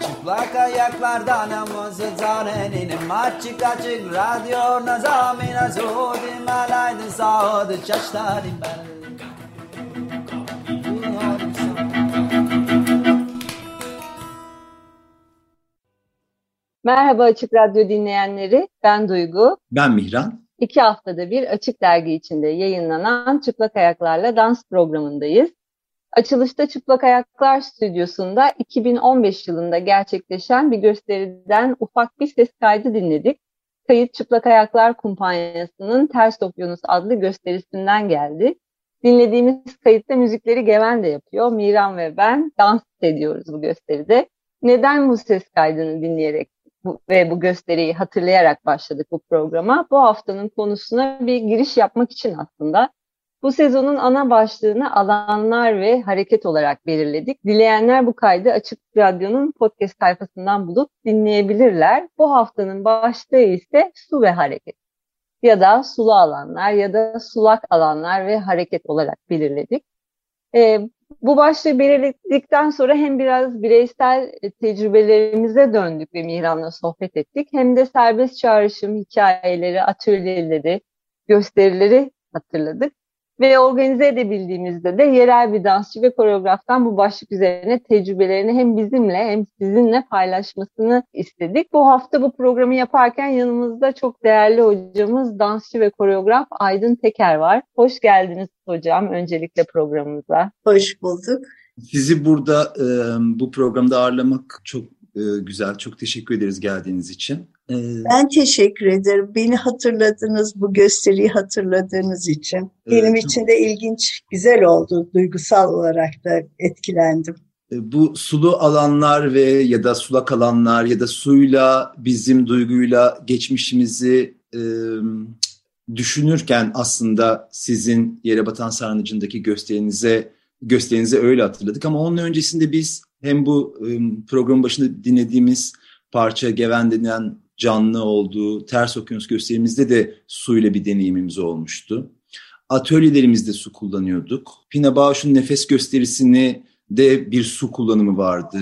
Çıplak ayaklardan namazı zarenin Açık açık radyo nazamina Zudim alaydı sağdı çaşlarım ben Merhaba Açık Radyo dinleyenleri, ben Duygu. Ben Mihran. İki haftada bir Açık Dergi içinde yayınlanan Çıplak Ayaklarla Dans programındayız. Açılışta Çıplak Ayaklar Stüdyosu'nda 2015 yılında gerçekleşen bir gösteriden ufak bir ses kaydı dinledik. Kayıt Çıplak Ayaklar Kumpanyası'nın Ters Okyanus adlı gösterisinden geldi. Dinlediğimiz kayıtta müzikleri Geven de yapıyor. Miran ve ben dans ediyoruz bu gösteride. Neden bu ses kaydını dinleyerek bu, ve bu gösteriyi hatırlayarak başladık bu programa. Bu haftanın konusuna bir giriş yapmak için aslında. Bu sezonun ana başlığını alanlar ve hareket olarak belirledik. Dileyenler bu kaydı Açık Radyo'nun podcast sayfasından bulup dinleyebilirler. Bu haftanın başlığı ise su ve hareket ya da sulu alanlar ya da sulak alanlar ve hareket olarak belirledik. E, bu başlığı belirledikten sonra hem biraz bireysel e, tecrübelerimize döndük ve Mihran'la sohbet ettik. Hem de serbest çağrışım hikayeleri, atölyeleri, gösterileri hatırladık. Ve organize edebildiğimizde de yerel bir dansçı ve koreograftan bu başlık üzerine tecrübelerini hem bizimle hem sizinle paylaşmasını istedik. Bu hafta bu programı yaparken yanımızda çok değerli hocamız dansçı ve koreograf Aydın Teker var. Hoş geldiniz hocam öncelikle programımıza. Hoş bulduk. Sizi burada bu programda ağırlamak çok güzel. Çok teşekkür ederiz geldiğiniz için. E, ben teşekkür ederim. Beni hatırladınız, bu gösteriyi hatırladığınız için. Benim evet. için de ilginç, güzel oldu. Duygusal olarak da etkilendim. E, bu sulu alanlar ve ya da sulak alanlar ya da suyla bizim duyguyla geçmişimizi e, düşünürken aslında sizin Yere Batan Sarnıcı'ndaki gösterinize gösterinize öyle hatırladık. Ama onun öncesinde biz hem bu programın başında dinlediğimiz parça Geven denilen canlı olduğu ters okyanus gösterimizde de su ile bir deneyimimiz olmuştu. Atölyelerimizde su kullanıyorduk. Pina Bausch'un nefes gösterisini de bir su kullanımı vardı.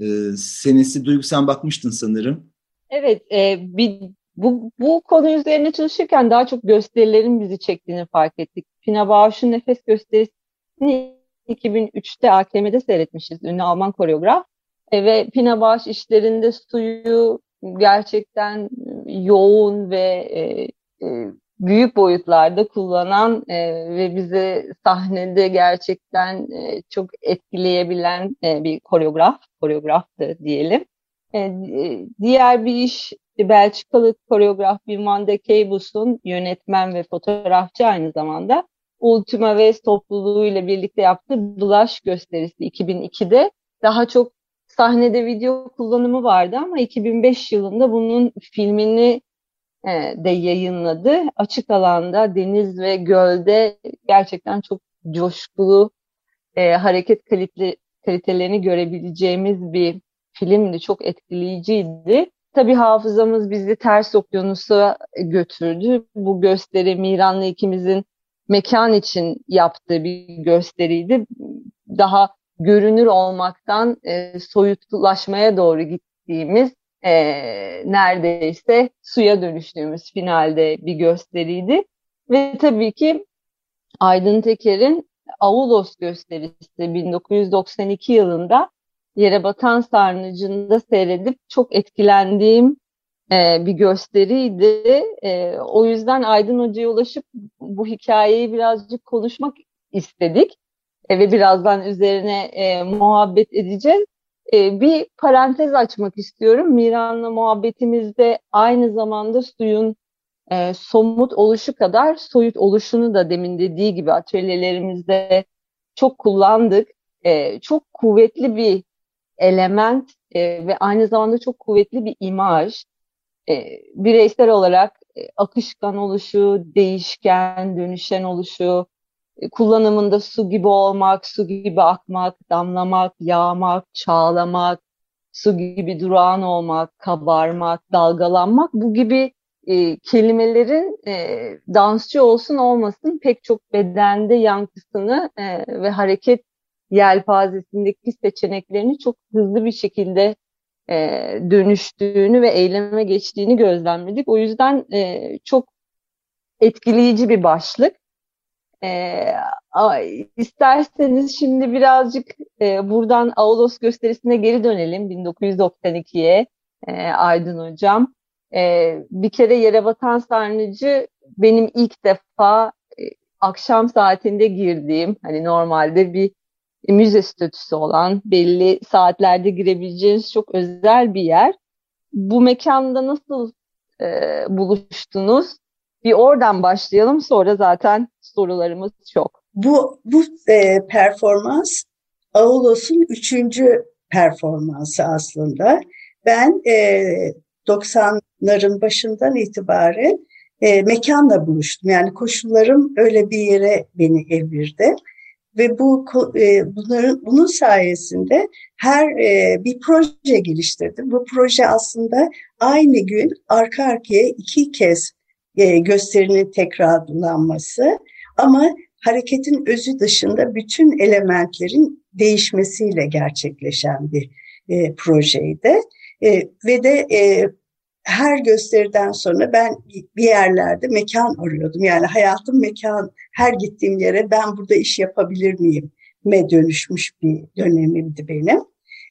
Ee, senesi Duygu sen bakmıştın sanırım. Evet, e, bir, bu, bu konu üzerine çalışırken daha çok gösterilerin bizi çektiğini fark ettik. Pina Bausch'un nefes gösterisini 2003'te AKM'de seyretmişiz. Ünlü Alman koreograf. E, ve Pina Bausch işlerinde suyu gerçekten yoğun ve e, e, büyük boyutlarda kullanan e, ve bize sahnede gerçekten e, çok etkileyebilen e, bir koreograf, koreograftı diyelim. E, e diğer bir iş Belçikalı koreograf Wim van de yönetmen ve fotoğrafçı aynı zamanda Ultima West topluluğuyla birlikte yaptığı Blush gösterisi 2002'de daha çok sahnede video kullanımı vardı ama 2005 yılında bunun filmini e, de yayınladı. Açık alanda, deniz ve gölde gerçekten çok coşkulu e, hareket kalite, kalitelerini görebileceğimiz bir filmdi. Çok etkileyiciydi. Tabii hafızamız bizi ters okyanusa götürdü. Bu gösteri Miran'la ikimizin mekan için yaptığı bir gösteriydi. Daha görünür olmaktan e, soyutlaşmaya doğru gittiğimiz e, neredeyse suya dönüştüğümüz finalde bir gösteriydi. Ve tabii ki Aydın Teker'in Avulos gösterisi 1992 yılında Yere Batan Sarnıcı'nda seyredip çok etkilendiğim e, bir gösteriydi. E, o yüzden Aydın Hoca'ya ulaşıp bu hikayeyi birazcık konuşmak istedik ve birazdan üzerine e, muhabbet edeceğiz. E, bir parantez açmak istiyorum. Miran'la muhabbetimizde aynı zamanda suyun e, somut oluşu kadar soyut oluşunu da demin dediği gibi atölyelerimizde çok kullandık. E, çok kuvvetli bir element e, ve aynı zamanda çok kuvvetli bir imaj. E, bireysel olarak e, akışkan oluşu, değişken, dönüşen oluşu, kullanımında su gibi olmak, su gibi akmak, damlamak, yağmak, çağlamak, su gibi durağan olmak, kabarmak, dalgalanmak bu gibi e, kelimelerin e, dansçı olsun olmasın pek çok bedende yankısını e, ve hareket yelpazesindeki seçeneklerini çok hızlı bir şekilde e, dönüştüğünü ve eyleme geçtiğini gözlemledik. O yüzden e, çok etkileyici bir başlık. E, isterseniz şimdi birazcık e, buradan Ağustos gösterisine geri dönelim 1992'ye e, Aydın Hocam. E, bir kere Yere Batan Sarnıcı benim ilk defa e, akşam saatinde girdiğim hani normalde bir müze statüsü olan belli saatlerde girebileceğiniz çok özel bir yer. Bu mekanda nasıl e, buluştunuz? Bir oradan başlayalım sonra zaten sorularımız çok. Bu, bu e, performans Ağulos'un üçüncü performansı aslında. Ben e, 90'ların başından itibaren e, mekanla buluştum. Yani koşullarım öyle bir yere beni evirdi. Ve bu e, bunların bunun sayesinde her e, bir proje geliştirdim. Bu proje aslında aynı gün arka arkaya iki kez e, gösterinin tekrarlanması ama hareketin özü dışında bütün elementlerin değişmesiyle gerçekleşen bir e, projeydi. E, ve de e, her gösteriden sonra ben bir yerlerde mekan arıyordum. Yani hayatım mekan, her gittiğim yere ben burada iş yapabilir miyim? me dönüşmüş bir dönemimdi benim.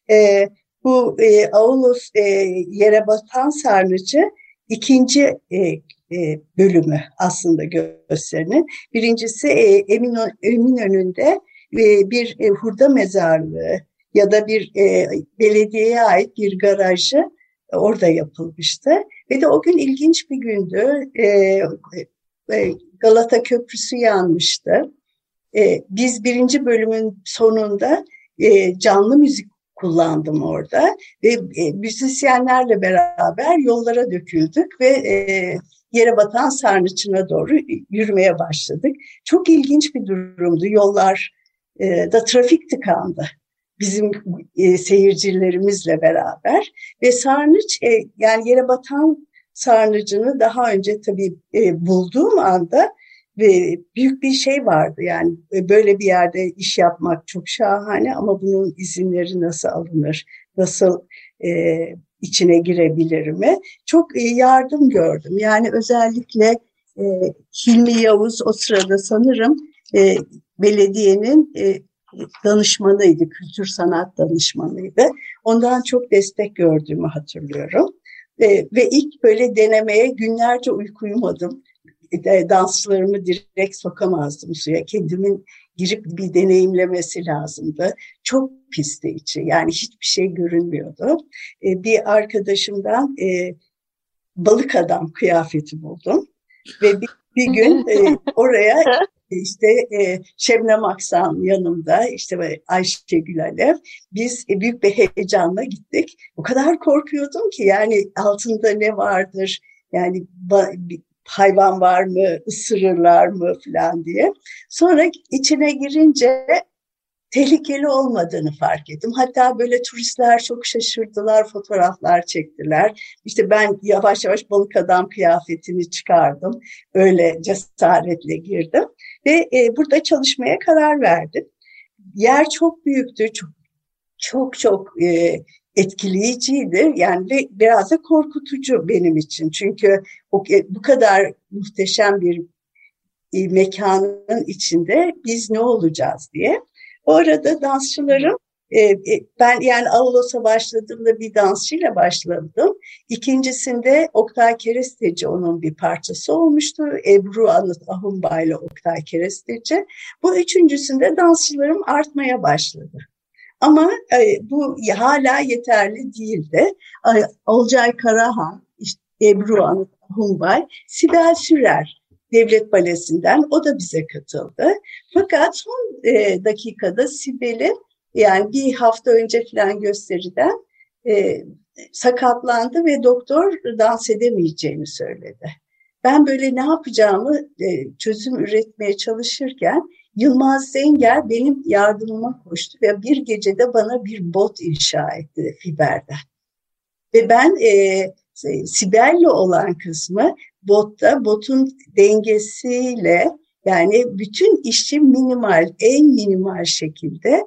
E, bu e, Ağustos e, yere batan sarnıcı ikinci e, e, bölümü aslında gösterinin. Birincisi e, Emin, Eminönü'nde e, bir e, hurda mezarlığı ya da bir belediyeye ait bir garajı orada yapılmıştı. Ve de o gün ilginç bir gündü. Galata Köprüsü yanmıştı. Biz birinci bölümün sonunda canlı müzik kullandım orada ve müzisyenlerle beraber yollara döküldük ve yere batan sarnıçına doğru yürümeye başladık. Çok ilginç bir durumdu. Yollar e, da trafik tıkandı bizim e, seyircilerimizle beraber ve sarnıç e, yani yere batan sarnıcını daha önce tabii e, bulduğum anda ve büyük bir şey vardı yani e, böyle bir yerde iş yapmak çok şahane ama bunun izinleri nasıl alınır, nasıl e, içine girebilir mi? Çok e, yardım gördüm. Yani özellikle e, Hilmi Yavuz o sırada sanırım e, belediyenin e, danışmanıydı, kültür sanat danışmanıydı. Ondan çok destek gördüğümü hatırlıyorum. E, ve ilk böyle denemeye günlerce uyku uyumadım. E, danslarımı direkt sokamazdım suya. Kendimin girip bir deneyimlemesi lazımdı. Çok pisti içi yani hiçbir şey görünmüyordu. E, bir arkadaşımdan e, balık adam kıyafeti buldum. Ve bir, bir gün e, oraya işte e, Şebnem Aksan yanımda, işte Ayşegül Alev. Biz e, büyük bir heyecanla gittik. O kadar korkuyordum ki yani altında ne vardır, yani hayvan var mı, ısırırlar mı falan diye. Sonra içine girince tehlikeli olmadığını fark ettim. Hatta böyle turistler çok şaşırdılar, fotoğraflar çektiler. İşte ben yavaş yavaş balık adam kıyafetini çıkardım. Öyle cesaretle girdim ve e, burada çalışmaya karar verdim. Yer çok büyüktü, çok çok çok e, etkileyiciydi. Yani ve biraz da korkutucu benim için. Çünkü e, bu kadar muhteşem bir e, mekanın içinde biz ne olacağız diye. O arada dansçılarım e, ben yani Ağustos'a başladığımda bir dansçıyla başladım. İkincisinde Oktay Keresteci onun bir parçası olmuştu. Ebru Anıt Ahumba ile Oktay Keresteci. Bu üçüncüsünde dansçılarım artmaya başladı. Ama e, bu hala yeterli değildi. Olcay Karahan, işte Ebru Anıt Ahumbay, Sibel Sürer Devlet Balesi'nden o da bize katıldı. Fakat son e, dakikada Sibel'in yani bir hafta önce falan gösteriden e, sakatlandı ve doktor dans edemeyeceğini söyledi. Ben böyle ne yapacağımı e, çözüm üretmeye çalışırken Yılmaz Zenger benim yardımıma koştu ve bir gecede bana bir bot inşa etti fiberden. Ve ben e, Sibel'le olan kısmı botta, botun dengesiyle yani bütün işçi minimal, en minimal şekilde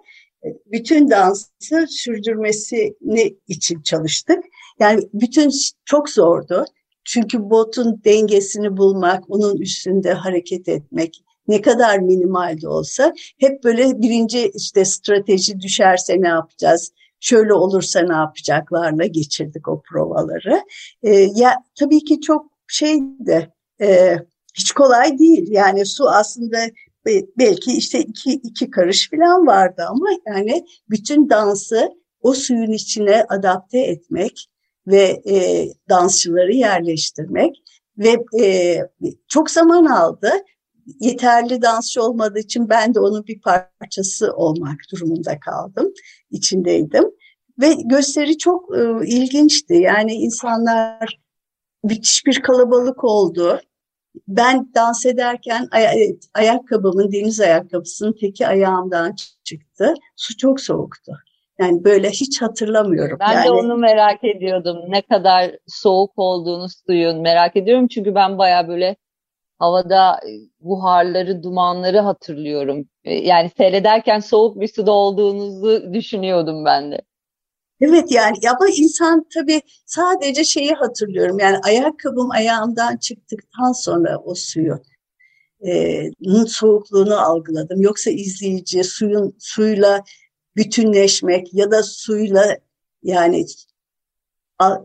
bütün dansı sürdürmesini için çalıştık. Yani bütün çok zordu. Çünkü botun dengesini bulmak, onun üstünde hareket etmek ne kadar minimal de olsa hep böyle birinci işte strateji düşerse ne yapacağız? Şöyle olursa ne yapacaklarla geçirdik o provaları. Ee, ya tabii ki çok şey de e, hiç kolay değil. Yani su aslında belki işte iki, iki karış falan vardı ama yani bütün dansı o suyun içine adapte etmek ve e, dansçıları yerleştirmek ve e, çok zaman aldı. Yeterli dansçı olmadığı için ben de onun bir parçası olmak durumunda kaldım, içindeydim. Ve gösteri çok e, ilginçti. Yani insanlar müthiş bir kalabalık oldu. Ben dans ederken ay ayakkabımın, deniz ayakkabısının teki ayağımdan çıktı. Su çok soğuktu. Yani böyle hiç hatırlamıyorum. Ben yani, de onu merak ediyordum. Ne kadar soğuk olduğunu suyun merak ediyorum. Çünkü ben baya böyle havada e, buharları, dumanları hatırlıyorum. E, yani seyrederken soğuk bir suda olduğunuzu düşünüyordum ben de. Evet yani ama insan tabii sadece şeyi hatırlıyorum. Yani ayakkabım ayağımdan çıktıktan sonra o suyu e, soğukluğunu algıladım. Yoksa izleyici suyun suyla bütünleşmek ya da suyla yani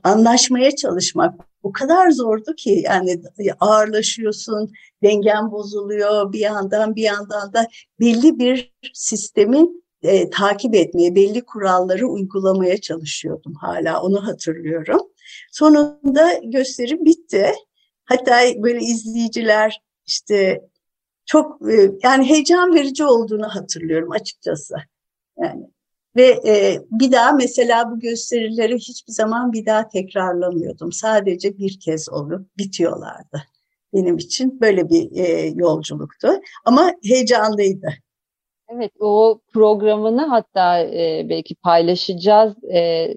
anlaşmaya çalışmak o kadar zordu ki yani ağırlaşıyorsun, dengen bozuluyor bir yandan bir yandan da belli bir sistemin e, takip etmeye, belli kuralları uygulamaya çalışıyordum hala onu hatırlıyorum. Sonunda gösteri bitti. Hatta böyle izleyiciler işte çok e, yani heyecan verici olduğunu hatırlıyorum açıkçası. Yani ve e, bir daha mesela bu gösterileri hiçbir zaman bir daha tekrarlamıyordum. Sadece bir kez olup bitiyorlardı. Benim için böyle bir e, yolculuktu. Ama heyecanlıydı. Evet, o programını hatta e, belki paylaşacağız e,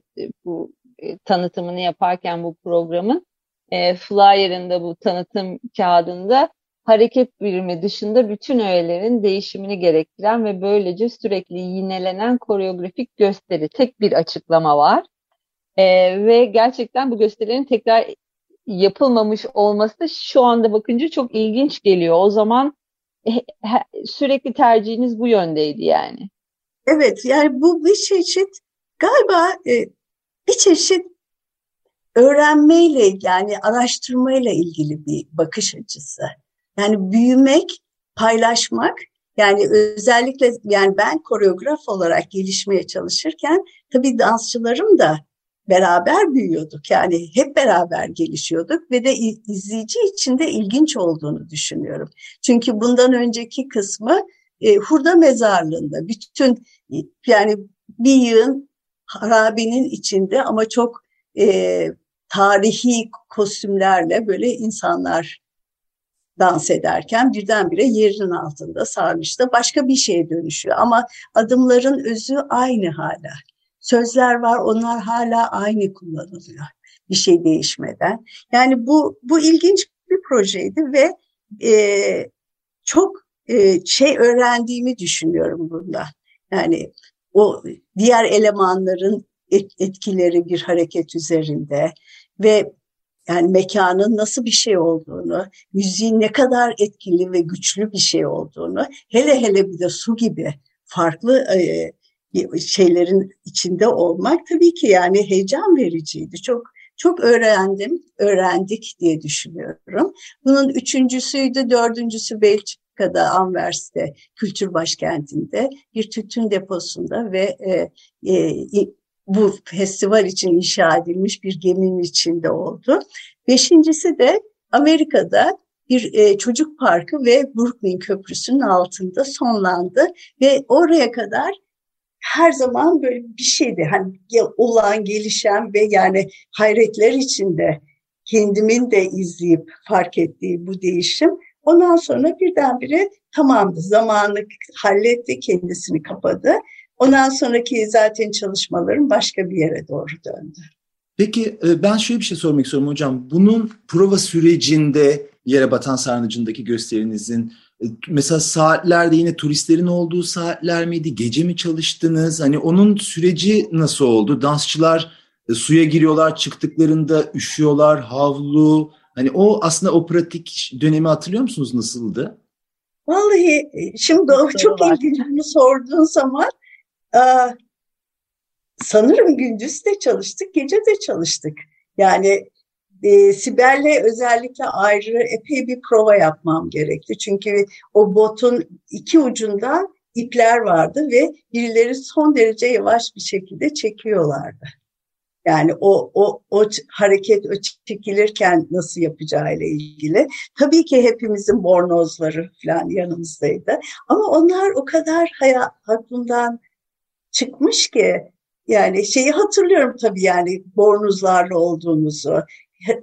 bu e, tanıtımını yaparken bu programın e, flyer'ında bu tanıtım kağıdında hareket birimi dışında bütün öğelerin değişimini gerektiren ve böylece sürekli yinelenen koreografik gösteri. Tek bir açıklama var. E, ve gerçekten bu gösterilerin tekrar yapılmamış olması şu anda bakınca çok ilginç geliyor. O zaman sürekli tercihiniz bu yöndeydi yani. Evet yani bu bir çeşit galiba e, bir çeşit öğrenmeyle yani araştırmayla ilgili bir bakış açısı. Yani büyümek, paylaşmak yani özellikle yani ben koreograf olarak gelişmeye çalışırken tabii dansçılarım da beraber büyüyorduk. Yani hep beraber gelişiyorduk ve de izleyici için de ilginç olduğunu düşünüyorum. Çünkü bundan önceki kısmı e, hurda mezarlığında bütün yani bir yığın harabinin içinde ama çok e, tarihi kostümlerle böyle insanlar dans ederken birdenbire yerin altında sarnıçta başka bir şeye dönüşüyor. Ama adımların özü aynı hala. Sözler var onlar hala aynı kullanılıyor bir şey değişmeden. Yani bu, bu ilginç bir projeydi ve e, çok e, şey öğrendiğimi düşünüyorum bunda. Yani o diğer elemanların etkileri bir hareket üzerinde ve yani mekanın nasıl bir şey olduğunu, müziğin ne kadar etkili ve güçlü bir şey olduğunu, hele hele bir de su gibi farklı e, şeylerin içinde olmak tabii ki yani heyecan vericiydi. Çok çok öğrendim, öğrendik diye düşünüyorum. Bunun üçüncüsüydü, dördüncüsü Belçika'da, Anvers'te, kültür başkentinde bir tütün deposunda ve e, e, bu festival için inşa edilmiş bir geminin içinde oldu. Beşincisi de Amerika'da bir e, çocuk parkı ve Brooklyn Köprüsü'nün altında sonlandı ve oraya kadar her zaman böyle bir şeydi. Hani olan, gelişen ve yani hayretler içinde kendimin de izleyip fark ettiği bu değişim ondan sonra birdenbire tamamdı. Zamanı halletti, kendisini kapadı. Ondan sonraki zaten çalışmalarım başka bir yere doğru döndü. Peki e, ben şöyle bir şey sormak istiyorum hocam. Bunun prova sürecinde Yere Batan Sarnıcı'ndaki gösterinizin E, mesela saatlerde yine turistlerin olduğu saatler miydi? Gece mi çalıştınız? Hani onun süreci nasıl oldu? Dansçılar e, suya giriyorlar, çıktıklarında üşüyorlar, havlu. Hani o aslında o pratik dönemi hatırlıyor musunuz nasıldı? Vallahi şimdi o çok ilginç bunu sorduğun zaman aa, sanırım gündüz de çalıştık, gece de çalıştık. Yani e, Sibel'le özellikle ayrı epey bir prova yapmam gerekti. Çünkü o botun iki ucunda ipler vardı ve birileri son derece yavaş bir şekilde çekiyorlardı. Yani o, o, o hareket o çekilirken nasıl yapacağıyla ilgili. Tabii ki hepimizin bornozları falan yanımızdaydı. Ama onlar o kadar hayat, aklımdan çıkmış ki yani şeyi hatırlıyorum tabii yani bornozlarla olduğumuzu.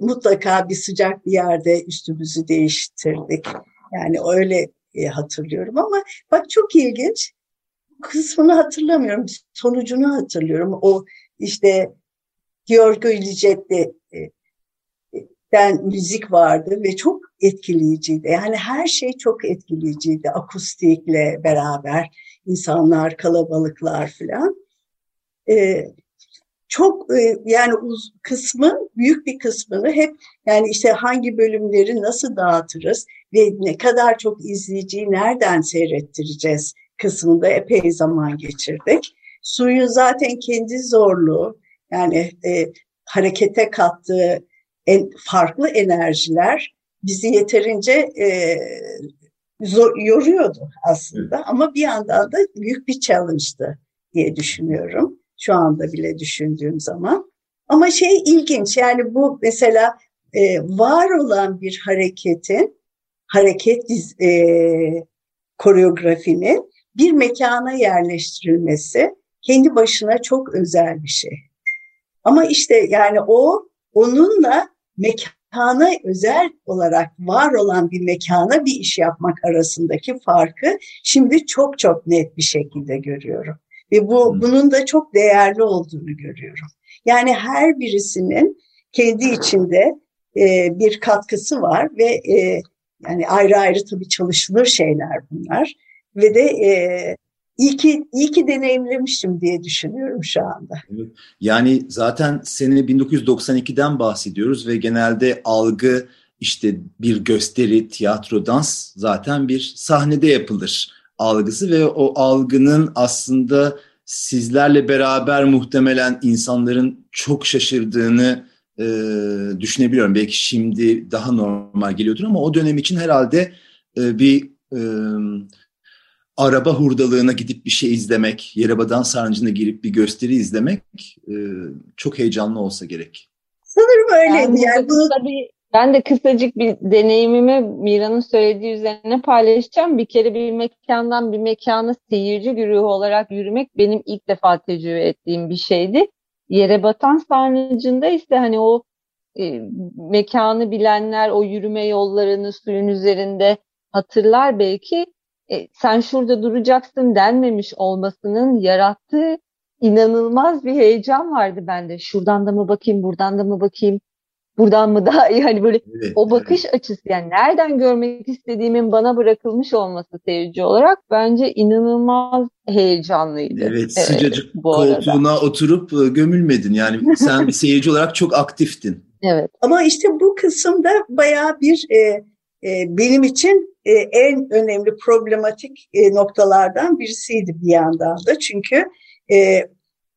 Mutlaka bir sıcak bir yerde üstümüzü değiştirdik. Yani öyle e, hatırlıyorum ama bak çok ilginç. Kısmını hatırlamıyorum. Sonucunu hatırlıyorum. O işte Giorgio Ligeti'den müzik vardı ve çok etkileyiciydi. Yani her şey çok etkileyiciydi. Akustikle beraber insanlar, kalabalıklar falan. Ee, çok e, yani uz, kısmı büyük bir kısmını hep yani işte hangi bölümleri nasıl dağıtırız ve ne kadar çok izleyiciyi nereden seyrettireceğiz kısmında epey zaman geçirdik. Suyun zaten kendi zorluğu yani e, harekete kattığı en, farklı enerjiler bizi yeterince e, zor, yoruyordu aslında. Ama bir yandan da büyük bir challenge'dı diye düşünüyorum. Şu anda bile düşündüğüm zaman. Ama şey ilginç yani bu mesela e, var olan bir hareketin hareket e, koreografinin bir mekana yerleştirilmesi kendi başına çok özel bir şey. Ama işte yani o onunla mekana özel olarak var olan bir mekana bir iş yapmak arasındaki farkı şimdi çok çok net bir şekilde görüyorum. Ve bu bunun da çok değerli olduğunu görüyorum. Yani her birisinin kendi içinde e, bir katkısı var ve e, yani ayrı ayrı tabii çalışılır şeyler bunlar. Ve de e, iyi ki, iyi ki deneyimlemişim diye düşünüyorum şu anda. Yani zaten sene 1992'den bahsediyoruz ve genelde algı işte bir gösteri, tiyatro, dans zaten bir sahnede yapılır algısı ve o algının aslında sizlerle beraber muhtemelen insanların çok şaşırdığını e, düşünebiliyorum. Belki şimdi daha normal geliyordur ama o dönem için herhalde e, bir e, araba hurdalığına gidip bir şey izlemek, Yerebadan Sarnıcı'na girip bir gösteri izlemek e, çok heyecanlı olsa gerek. Sanırım öyleydi. Yani, yani bunu... tabii ben de kısacık bir deneyimimi Mira'nın söylediği üzerine paylaşacağım. Bir kere bir mekandan bir mekana seyirci güruhu olarak yürümek benim ilk defa tecrübe ettiğim bir şeydi. Yere batan sarnıcında ise hani o e, mekanı bilenler o yürüme yollarını suyun üzerinde hatırlar belki e, sen şurada duracaksın denmemiş olmasının yarattığı inanılmaz bir heyecan vardı bende. Şuradan da mı bakayım, buradan da mı bakayım, buradan mı daha iyi hani böyle evet, o bakış evet. açısı yani nereden görmek istediğimin bana bırakılmış olması seyirci olarak bence inanılmaz heyecanlıydı. Evet, evet sıcacık bu koltuğuna arada. oturup e, gömülmedin yani sen bir seyirci olarak çok aktiftin. Evet. Ama işte bu kısımda bayağı bir e, e, benim için e, en önemli problematik e, noktalardan birisiydi bir yandan da. Çünkü e,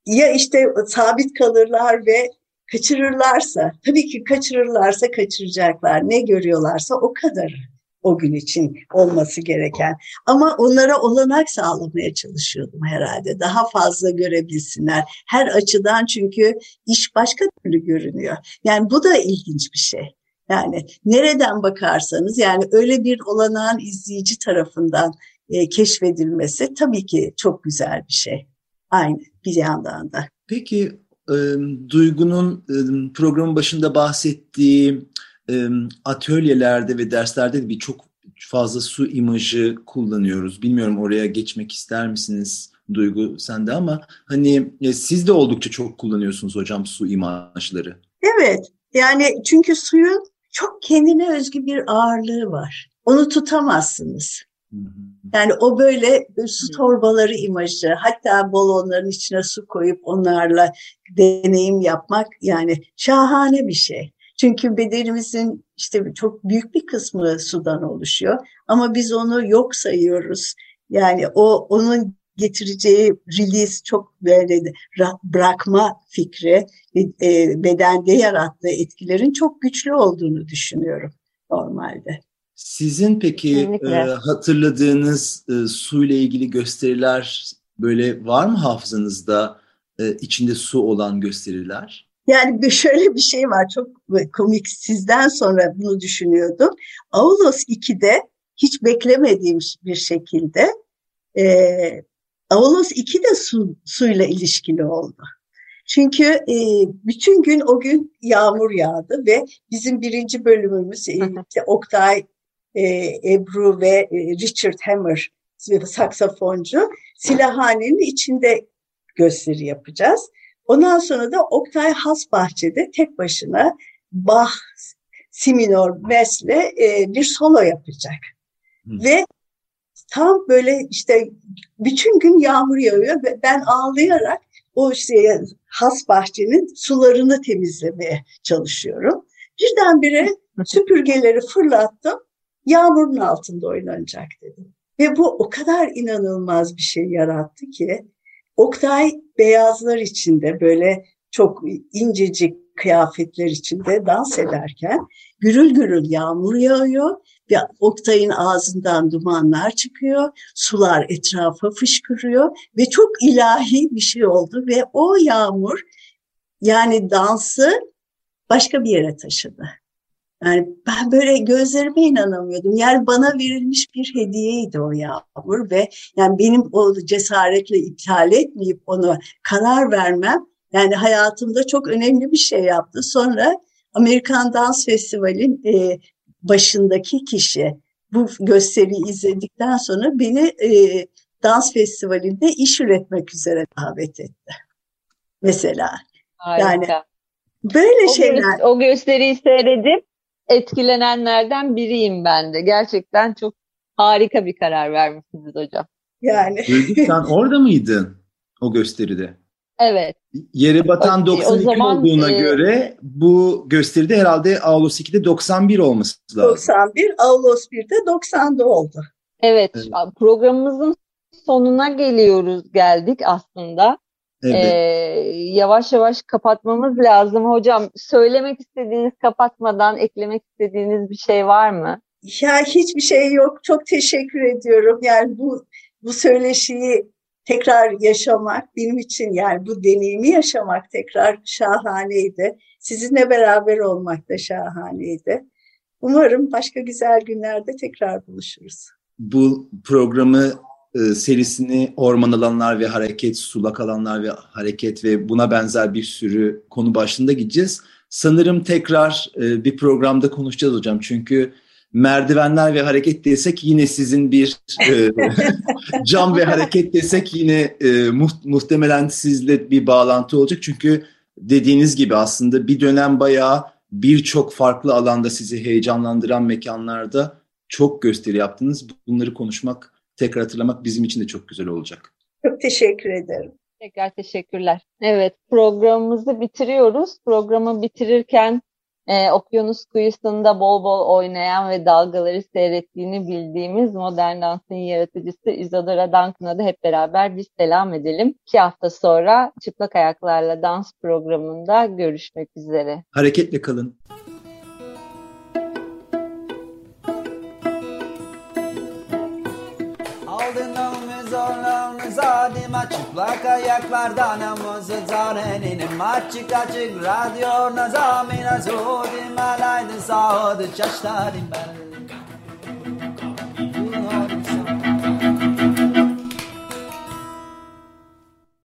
ya işte sabit kalırlar ve kaçırırlarsa, tabii ki kaçırırlarsa kaçıracaklar. Ne görüyorlarsa o kadar o gün için olması gereken. Ama onlara olanak sağlamaya çalışıyordum herhalde. Daha fazla görebilsinler. Her açıdan çünkü iş başka türlü görünüyor. Yani bu da ilginç bir şey. Yani nereden bakarsanız yani öyle bir olanağın izleyici tarafından e, keşfedilmesi tabii ki çok güzel bir şey. Aynı bir yandan da. Peki e, Duygu'nun e, programın başında bahsettiği e, atölyelerde ve derslerde de bir çok fazla su imajı kullanıyoruz. Bilmiyorum oraya geçmek ister misiniz Duygu sen de ama hani e, siz de oldukça çok kullanıyorsunuz hocam su imajları. Evet yani çünkü suyun çok kendine özgü bir ağırlığı var. Onu tutamazsınız. Yani o böyle su torbaları imajı, hatta balonların içine su koyup onlarla deneyim yapmak yani şahane bir şey. Çünkü bedenimizin işte çok büyük bir kısmı sudan oluşuyor ama biz onu yok sayıyoruz. Yani o onun getireceği release çok böyle bırakma fikri e, bedende yarattığı etkilerin çok güçlü olduğunu düşünüyorum normalde. Sizin peki e, hatırladığınız e, suyla ilgili gösteriler böyle var mı hafızanızda e, içinde su olan gösteriler? Yani şöyle bir şey var çok komik sizden sonra bunu düşünüyordum. Aulos 2'de hiç beklemediğim bir şekilde e, Aulos 2 de su, suyla ilişkili oldu. Çünkü e, bütün gün o gün yağmur yağdı ve bizim birinci bölümümüz e, işte Oktay, e, Ebru ve e, Richard Hammer saksafoncu silahhanenin içinde gösteri yapacağız. Ondan sonra da Oktay Hasbahçe'de tek başına Bach, Siminor, Mes'le e, bir solo yapacak. Hı. Ve tam böyle işte bütün gün yağmur yağıyor ve ben ağlayarak o işte has bahçenin sularını temizlemeye çalışıyorum. Birdenbire süpürgeleri fırlattım. Yağmurun altında oynanacak dedim. Ve bu o kadar inanılmaz bir şey yarattı ki Oktay beyazlar içinde böyle çok incecik kıyafetler içinde dans ederken gürül gürül yağmur yağıyor ve Oktay'ın ağzından dumanlar çıkıyor, sular etrafa fışkırıyor ve çok ilahi bir şey oldu ve o yağmur yani dansı başka bir yere taşıdı. Yani ben böyle gözlerime inanamıyordum. Yani bana verilmiş bir hediyeydi o yağmur ve yani benim o cesaretle iptal etmeyip onu karar vermem yani hayatımda çok önemli bir şey yaptı. Sonra Amerikan Dans Festivali'nin e, başındaki kişi bu gösteriyi izledikten sonra beni e, dans festivalinde iş üretmek üzere davet etti. Mesela. Harika. Yani böyle o şeyler. o gösteriyi seyredip etkilenenlerden biriyim ben de. Gerçekten çok harika bir karar vermişsiniz hocam. Yani. sen orada mıydın o gösteride? Evet. Yere batan 92 zaman, olduğuna e, göre bu gösteride herhalde Ağustos 2'de 91 olması lazım. 91, Ağustos 1'de 90'da oldu. Evet, evet, programımızın sonuna geliyoruz, geldik aslında. Evet. Ee, yavaş yavaş kapatmamız lazım. Hocam söylemek istediğiniz kapatmadan eklemek istediğiniz bir şey var mı? Ya hiçbir şey yok. Çok teşekkür ediyorum. Yani bu bu söyleşiyi tekrar yaşamak benim için yani bu deneyimi yaşamak tekrar şahaneydi. Sizinle beraber olmak da şahaneydi. Umarım başka güzel günlerde tekrar buluşuruz. Bu programı e, serisini orman alanlar ve hareket, sulak alanlar ve hareket ve buna benzer bir sürü konu başında gideceğiz. Sanırım tekrar e, bir programda konuşacağız hocam. Çünkü merdivenler ve hareket desek yine sizin bir e, cam ve hareket desek yine e, muht muhtemelen sizle bir bağlantı olacak. Çünkü dediğiniz gibi aslında bir dönem bayağı birçok farklı alanda sizi heyecanlandıran mekanlarda çok gösteri yaptınız. Bunları konuşmak, tekrar hatırlamak bizim için de çok güzel olacak. Çok teşekkür ederim. Tekrar teşekkürler. Evet programımızı bitiriyoruz. Programı bitirirken e, okyanus kıyısında bol bol oynayan ve dalgaları seyrettiğini bildiğimiz modern dansın yaratıcısı Isadora Duncan'a da hep beraber bir selam edelim. İki hafta sonra Çıplak Ayaklarla Dans programında görüşmek üzere. Hareketle kalın. zalim açıklak ayaklardan namazı zarenin açık açık radyo nazamina zudim alaydı sağdı çaşlarım ben